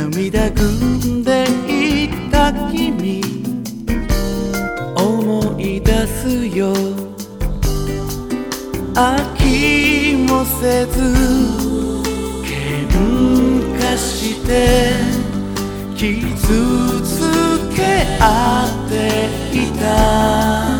涙ぐんでいた君。思い出すよ。飽きもせず喧嘩して。傷つけ合っていた。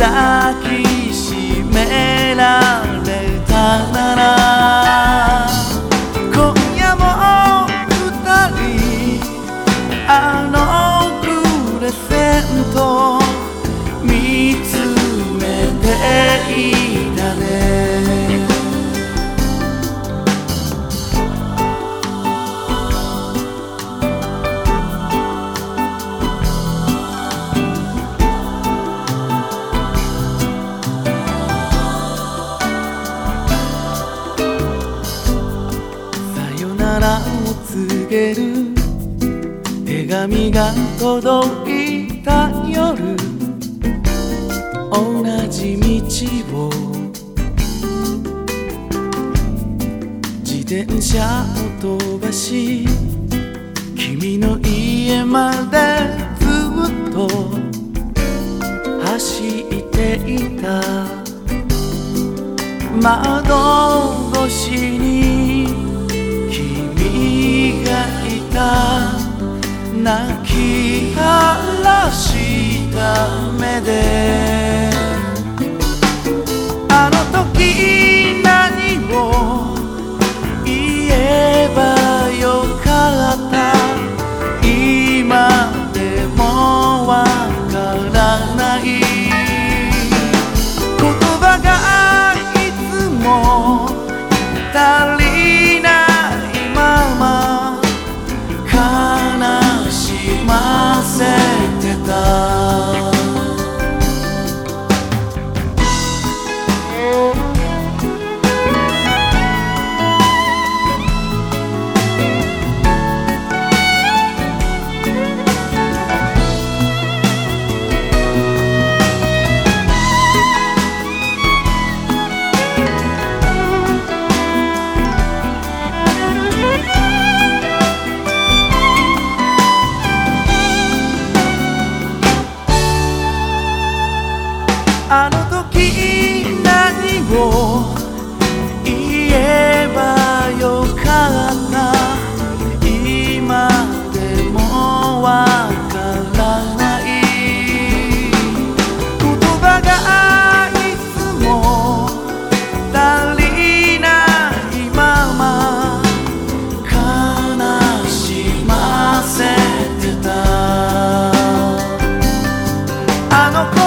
抱きしめられたなら今夜も二人あのプレゼントならを告げる。手紙が届いた夜。同じ道を。自転車を飛ばし君の家までずっと。走っていた。窓泣き晴らした目であの子